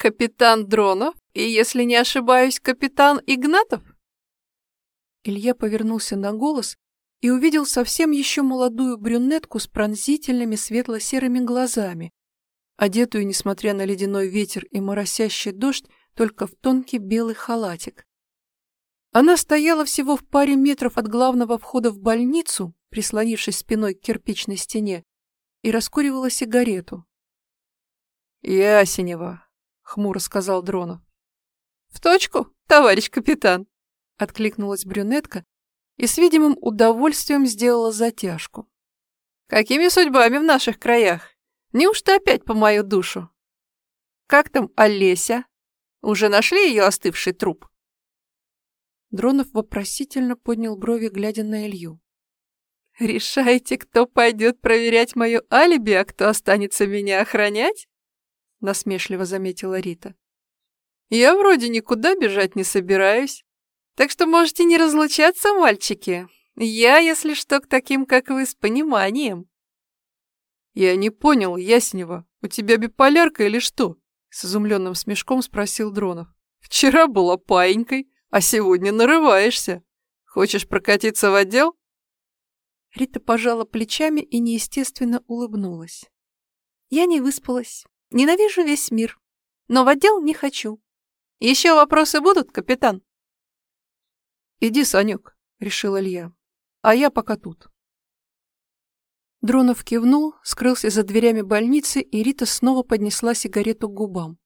Капитан Дронов и, если не ошибаюсь, капитан Игнатов? Илья повернулся на голос и увидел совсем еще молодую брюнетку с пронзительными светло-серыми глазами, одетую, несмотря на ледяной ветер и моросящий дождь, только в тонкий белый халатик. Она стояла всего в паре метров от главного входа в больницу, прислонившись спиной к кирпичной стене, и раскуривала сигарету. «Ясенева», — хмуро сказал Дронов. «В точку, товарищ капитан», — откликнулась брюнетка и с видимым удовольствием сделала затяжку. «Какими судьбами в наших краях? Неужто опять по мою душу? Как там Олеся? Уже нашли ее остывший труп?» Дронов вопросительно поднял брови, глядя на Илью. «Решаете, кто пойдет проверять мое алиби, а кто останется меня охранять?» Насмешливо заметила Рита. «Я вроде никуда бежать не собираюсь, так что можете не разлучаться, мальчики. Я, если что, к таким, как вы, с пониманием». «Я не понял, Яснева, у тебя биполярка или что?» С изумленным смешком спросил Дронов. «Вчера была паинькой, а сегодня нарываешься. Хочешь прокатиться в отдел?» Рита пожала плечами и неестественно улыбнулась. «Я не выспалась. Ненавижу весь мир. Но в отдел не хочу. Еще вопросы будут, капитан?» «Иди, Санек», — решил Илья. «А я пока тут». Дронов кивнул, скрылся за дверями больницы, и Рита снова поднесла сигарету к губам.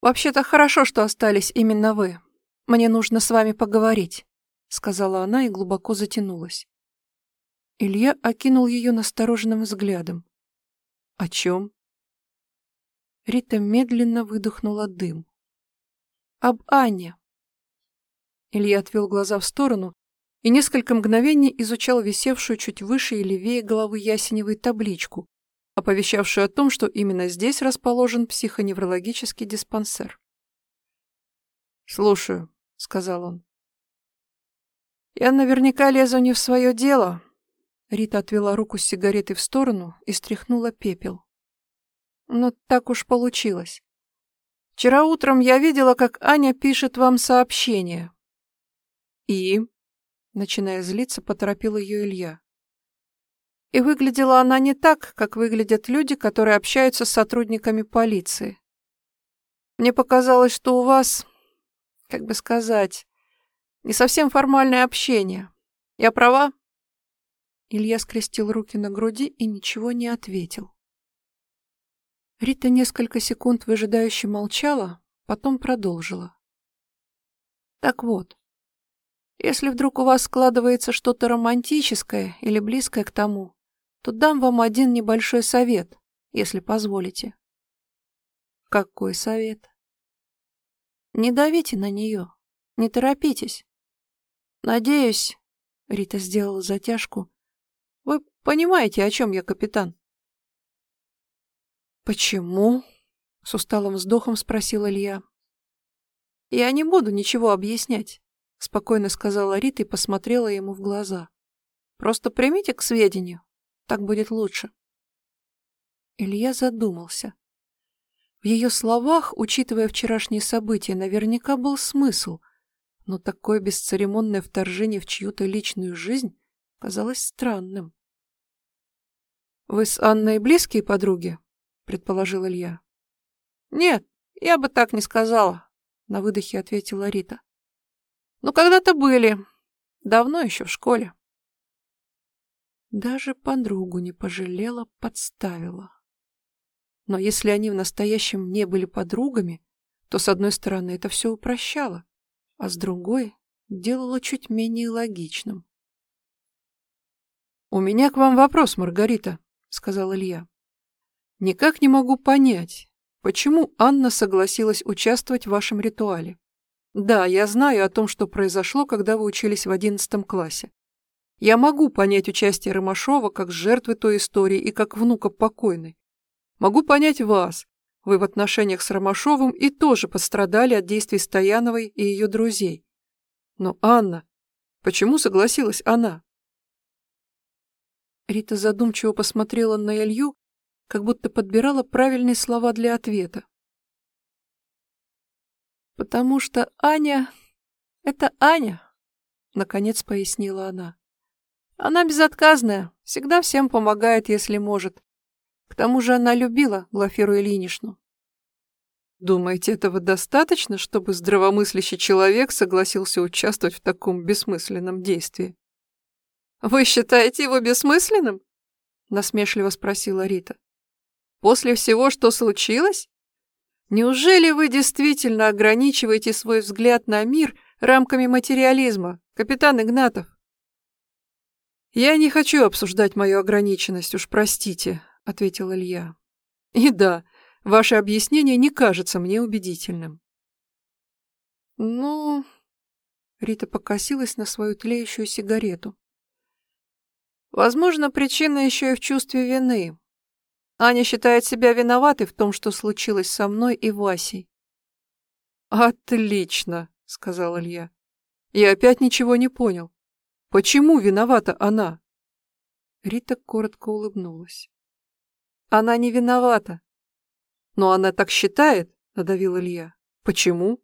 «Вообще-то хорошо, что остались именно вы. Мне нужно с вами поговорить», — сказала она и глубоко затянулась. Илья окинул ее настороженным взглядом. «О чем?» Рита медленно выдохнула дым. «Об Ане». Илья отвел глаза в сторону и несколько мгновений изучал висевшую чуть выше и левее головы Ясеневой табличку, оповещавшую о том, что именно здесь расположен психоневрологический диспансер. «Слушаю», — сказал он. «Я наверняка лезу не в свое дело, Рита отвела руку с сигаретой в сторону и стряхнула пепел. Но так уж получилось. Вчера утром я видела, как Аня пишет вам сообщение. И, начиная злиться, поторопил ее Илья. И выглядела она не так, как выглядят люди, которые общаются с сотрудниками полиции. Мне показалось, что у вас, как бы сказать, не совсем формальное общение. Я права? Илья скрестил руки на груди и ничего не ответил. Рита несколько секунд выжидающе молчала, потом продолжила. «Так вот, если вдруг у вас складывается что-то романтическое или близкое к тому, то дам вам один небольшой совет, если позволите». «Какой совет?» «Не давите на нее, не торопитесь. Надеюсь...» — Рита сделала затяжку вы понимаете, о чем я, капитан? Почему? С усталым вздохом спросил Илья. Я не буду ничего объяснять, спокойно сказала Рита и посмотрела ему в глаза. Просто примите к сведению. Так будет лучше. Илья задумался. В ее словах, учитывая вчерашние события, наверняка был смысл, но такое бесцеремонное вторжение в чью-то личную жизнь казалось странным. «Вы с Анной близкие подруги?» — предположил Илья. «Нет, я бы так не сказала», — на выдохе ответила Рита. «Ну, когда-то были. Давно еще в школе». Даже подругу не пожалела, подставила. Но если они в настоящем не были подругами, то, с одной стороны, это все упрощало, а с другой — делало чуть менее логичным. «У меня к вам вопрос, Маргарита», — сказал Илья. «Никак не могу понять, почему Анна согласилась участвовать в вашем ритуале. Да, я знаю о том, что произошло, когда вы учились в одиннадцатом классе. Я могу понять участие Ромашова как жертвы той истории и как внука покойной. Могу понять вас. Вы в отношениях с Ромашовым и тоже пострадали от действий Стояновой и ее друзей. Но Анна... Почему согласилась она? Рита задумчиво посмотрела на Илью, как будто подбирала правильные слова для ответа. Потому что Аня — это Аня, — наконец пояснила она. Она безотказная, всегда всем помогает, если может. К тому же она любила Глафиру Ильиничну. Думаете, этого достаточно, чтобы здравомыслящий человек согласился участвовать в таком бессмысленном действии? Вы считаете его бессмысленным? Насмешливо спросила Рита. После всего, что случилось? Неужели вы действительно ограничиваете свой взгляд на мир рамками материализма, капитан Игнатов? Я не хочу обсуждать мою ограниченность, уж простите, ответил Илья. И да, Ваше объяснение не кажется мне убедительным. Ну... Рита покосилась на свою тлеющую сигарету. Возможно, причина еще и в чувстве вины. Аня считает себя виноватой в том, что случилось со мной и Васей. «Отлично», — сказал Илья. «Я опять ничего не понял. Почему виновата она?» Рита коротко улыбнулась. «Она не виновата. «Но она так считает», — надавил Илья. «Почему?»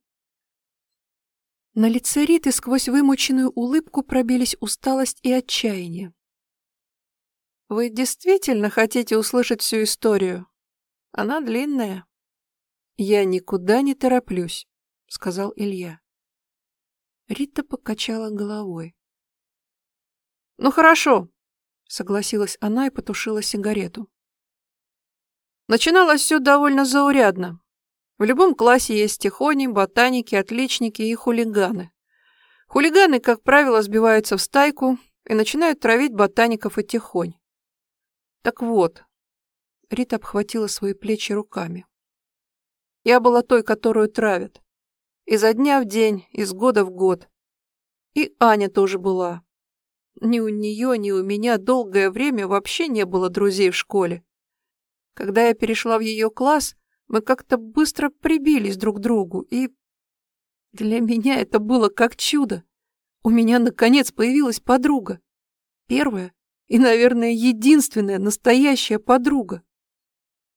На лице Риты сквозь вымученную улыбку пробились усталость и отчаяние. «Вы действительно хотите услышать всю историю? Она длинная». «Я никуда не тороплюсь», — сказал Илья. Рита покачала головой. «Ну хорошо», — согласилась она и потушила сигарету. Начиналось все довольно заурядно. В любом классе есть тихони, ботаники, отличники и хулиганы. Хулиганы, как правило, сбиваются в стайку и начинают травить ботаников и тихонь. Так вот, Рита обхватила свои плечи руками. Я была той, которую травят. Изо дня в день, из года в год. И Аня тоже была. Ни у нее, ни у меня долгое время вообще не было друзей в школе. Когда я перешла в ее класс, мы как-то быстро прибились друг к другу, и для меня это было как чудо. У меня, наконец, появилась подруга. Первая и, наверное, единственная настоящая подруга.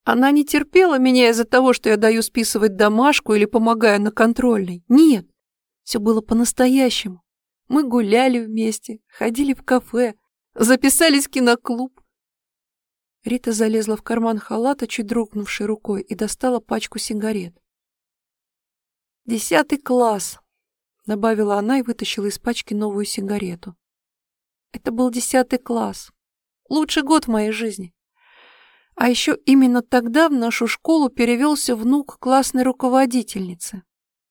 Она не терпела меня из-за того, что я даю списывать домашку или помогаю на контрольной. Нет, все было по-настоящему. Мы гуляли вместе, ходили в кафе, записались в киноклуб, Рита залезла в карман халата, чуть дрогнувшей рукой, и достала пачку сигарет. «Десятый класс», — добавила она и вытащила из пачки новую сигарету. «Это был десятый класс. Лучший год в моей жизни. А еще именно тогда в нашу школу перевелся внук классной руководительницы,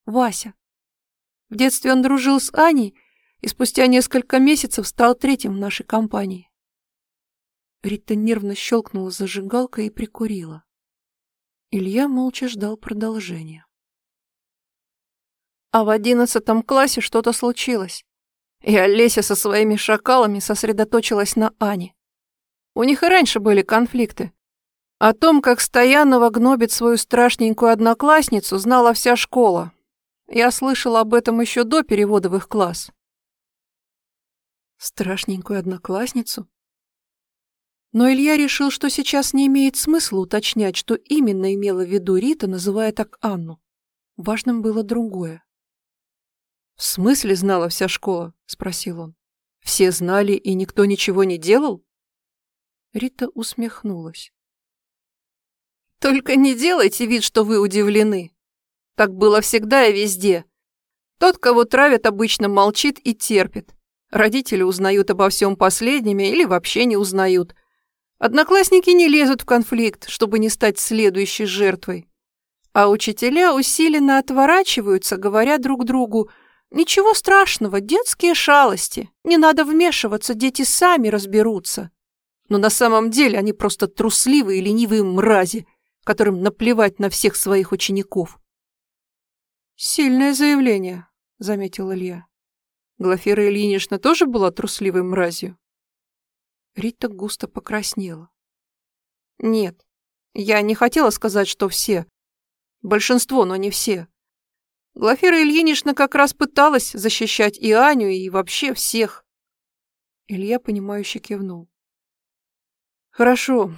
Вася. В детстве он дружил с Аней и спустя несколько месяцев стал третьим в нашей компании. Рита нервно щелкнула зажигалкой и прикурила. Илья молча ждал продолжения. А в одиннадцатом классе что-то случилось. И Олеся со своими шакалами сосредоточилась на Ане. У них и раньше были конфликты. О том, как Стоянова гнобит свою страшненькую одноклассницу, знала вся школа. Я слышала об этом еще до перевода в их класс. Страшненькую одноклассницу? Но Илья решил, что сейчас не имеет смысла уточнять, что именно имела в виду Рита, называя так Анну. Важным было другое. «В смысле знала вся школа?» — спросил он. «Все знали, и никто ничего не делал?» Рита усмехнулась. «Только не делайте вид, что вы удивлены. Так было всегда и везде. Тот, кого травят, обычно молчит и терпит. Родители узнают обо всем последними или вообще не узнают. Одноклассники не лезут в конфликт, чтобы не стать следующей жертвой. А учителя усиленно отворачиваются, говоря друг другу, «Ничего страшного, детские шалости, не надо вмешиваться, дети сами разберутся». Но на самом деле они просто трусливые и ленивые мрази, которым наплевать на всех своих учеников. «Сильное заявление», — заметил Илья. Глафира Ильинична тоже была трусливой мразью? Рита густо покраснела. Нет, я не хотела сказать, что все. Большинство, но не все. Глафира Ильинична как раз пыталась защищать и Аню, и вообще всех. Илья, понимающе кивнул. Хорошо,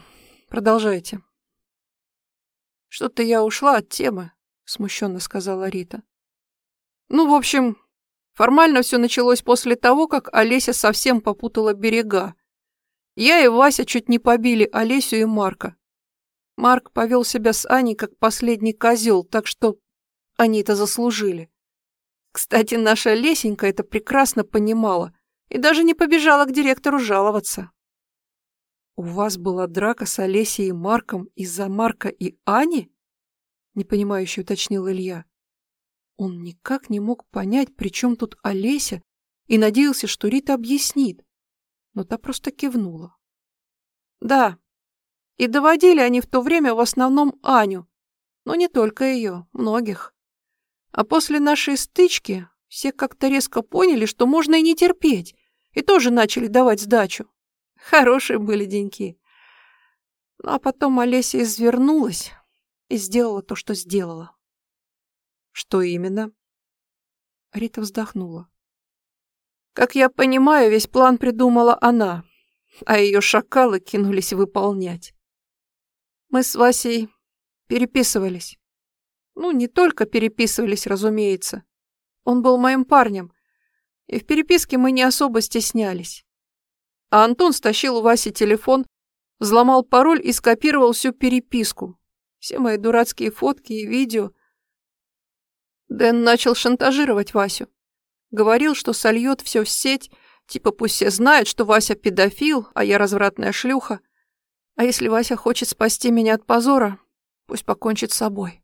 продолжайте. Что-то я ушла от темы, смущенно сказала Рита. Ну, в общем, формально все началось после того, как Олеся совсем попутала берега. Я и Вася чуть не побили Олесю и Марка. Марк повел себя с Аней как последний козел, так что они это заслужили. Кстати, наша Лесенька это прекрасно понимала и даже не побежала к директору жаловаться. «У вас была драка с Олесей и Марком из-за Марка и Ани?» — непонимающе уточнил Илья. Он никак не мог понять, при чем тут Олеся, и надеялся, что Рита объяснит, но та просто кивнула. «Да, и доводили они в то время в основном Аню, но не только ее, многих. А после нашей стычки все как-то резко поняли, что можно и не терпеть, и тоже начали давать сдачу. Хорошие были деньки. Ну, а потом Олеся извернулась и сделала то, что сделала. Что именно? Рита вздохнула. Как я понимаю, весь план придумала она, а ее шакалы кинулись выполнять. Мы с Васей переписывались. Ну, не только переписывались, разумеется. Он был моим парнем, и в переписке мы не особо стеснялись. А Антон стащил у Васи телефон, взломал пароль и скопировал всю переписку. Все мои дурацкие фотки и видео. Дэн начал шантажировать Васю. Говорил, что сольет все в сеть, типа пусть все знают, что Вася педофил, а я развратная шлюха. А если Вася хочет спасти меня от позора, пусть покончит с собой.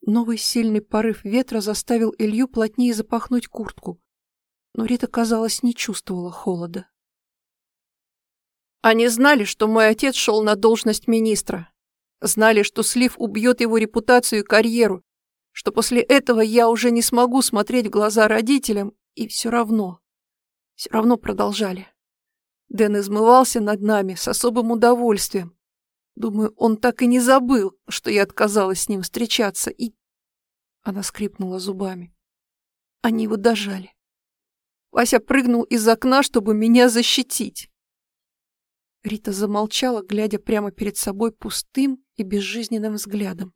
Новый сильный порыв ветра заставил Илью плотнее запахнуть куртку, но Рита, казалось, не чувствовала холода. Они знали, что мой отец шел на должность министра. Знали, что слив убьет его репутацию и карьеру, что после этого я уже не смогу смотреть в глаза родителям, и все равно, все равно продолжали. Дэн измывался над нами с особым удовольствием. Думаю, он так и не забыл, что я отказалась с ним встречаться, и она скрипнула зубами. Они его дожали. Вася прыгнул из окна, чтобы меня защитить. Рита замолчала, глядя прямо перед собой пустым и безжизненным взглядом.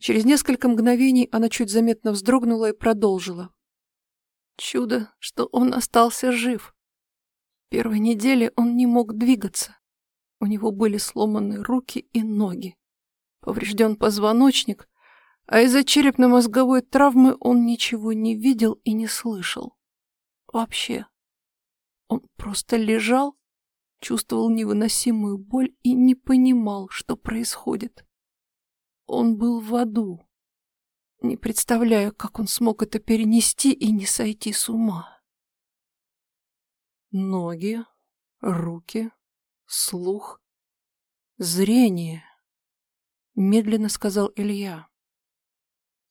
Через несколько мгновений она чуть заметно вздрогнула и продолжила. Чудо, что он остался жив. Первой неделе он не мог двигаться. У него были сломаны руки и ноги. Поврежден позвоночник, а из-за черепно-мозговой травмы он ничего не видел и не слышал. Вообще. Он просто лежал, чувствовал невыносимую боль и не понимал, что происходит. Он был в аду. Не представляю, как он смог это перенести и не сойти с ума. Ноги, руки, слух, зрение, медленно сказал Илья.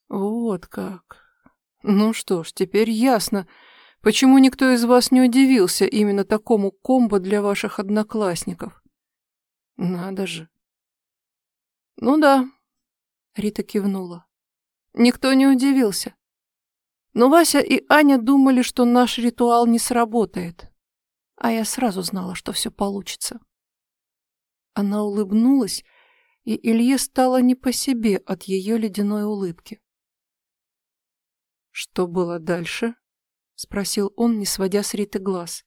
Вот как. Ну что ж, теперь ясно, почему никто из вас не удивился именно такому комбо для ваших одноклассников. Надо же. Ну да, Рита кивнула. Никто не удивился. Но Вася и Аня думали, что наш ритуал не сработает. А я сразу знала, что все получится. Она улыбнулась, и Илье стало не по себе от ее ледяной улыбки. «Что было дальше?» — спросил он, не сводя с Риты глаз.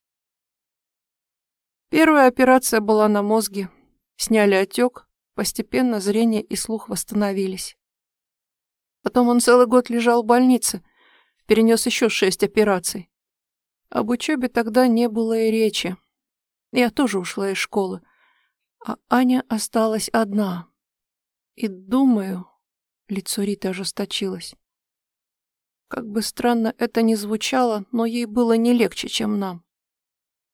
Первая операция была на мозге. Сняли отек, постепенно зрение и слух восстановились. Потом он целый год лежал в больнице, перенес еще шесть операций. Об учебе тогда не было и речи. Я тоже ушла из школы, а Аня осталась одна. И думаю, лицо Риты ожесточилось. Как бы странно это ни звучало, но ей было не легче, чем нам.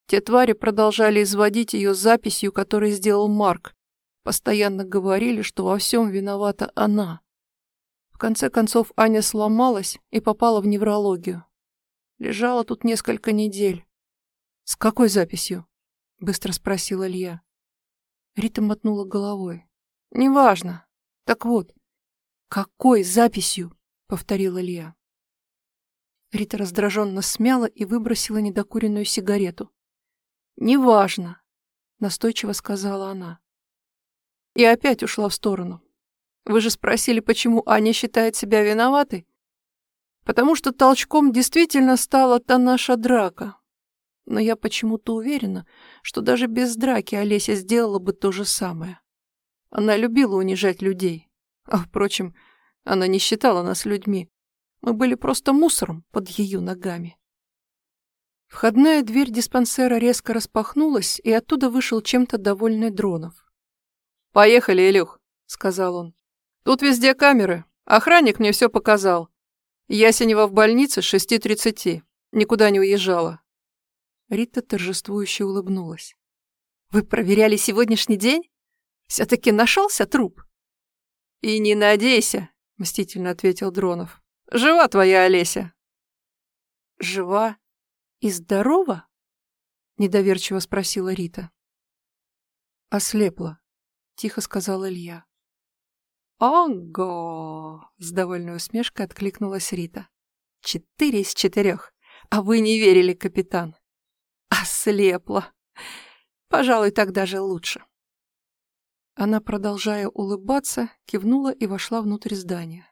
Те твари продолжали изводить ее записью, которую сделал Марк. Постоянно говорили, что во всем виновата она. В конце концов Аня сломалась и попала в неврологию. Лежала тут несколько недель. «С какой записью?» — быстро спросил Илья. Рита мотнула головой. «Неважно. Так вот, какой записью?» — повторил Илья. Рита раздраженно смяла и выбросила недокуренную сигарету. «Неважно», — настойчиво сказала она. И опять ушла в сторону. «Вы же спросили, почему Аня считает себя виноватой? Потому что толчком действительно стала та наша драка. Но я почему-то уверена, что даже без драки Олеся сделала бы то же самое. Она любила унижать людей. А, впрочем, она не считала нас людьми. Мы были просто мусором под ее ногами. Входная дверь диспансера резко распахнулась, и оттуда вышел чем-то довольный Дронов. «Поехали, Илюх», — сказал он. «Тут везде камеры. Охранник мне все показал. Ясенева в больнице с шести тридцати. Никуда не уезжала». Рита торжествующе улыбнулась. «Вы проверяли сегодняшний день? Все-таки нашелся труп?» «И не надейся», — мстительно ответил Дронов. «Жива твоя Олеся». «Жива и здорова?» — недоверчиво спросила Рита. «Ослепла», — тихо сказал Илья. «Ого!» — с довольной усмешкой откликнулась Рита. «Четыре из четырех. А вы не верили, капитан?» «Ослепла. Пожалуй, так даже лучше». Она, продолжая улыбаться, кивнула и вошла внутрь здания.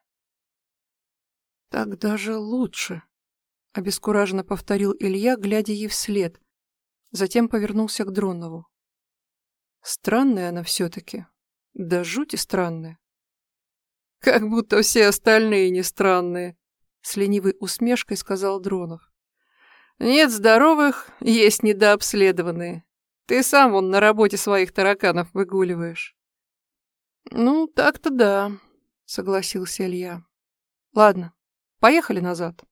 «Так даже лучше», — обескураженно повторил Илья, глядя ей вслед. Затем повернулся к Дронову. «Странная она все-таки. Да жути странная». «Как будто все остальные не странные», — с ленивой усмешкой сказал Дронов. «Нет здоровых, есть недообследованные. Ты сам вон на работе своих тараканов выгуливаешь». «Ну, так-то да», — согласился Илья. «Ладно, поехали назад».